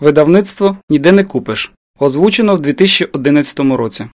Видавництво ніде не купиш. Озвучено в 2011 році.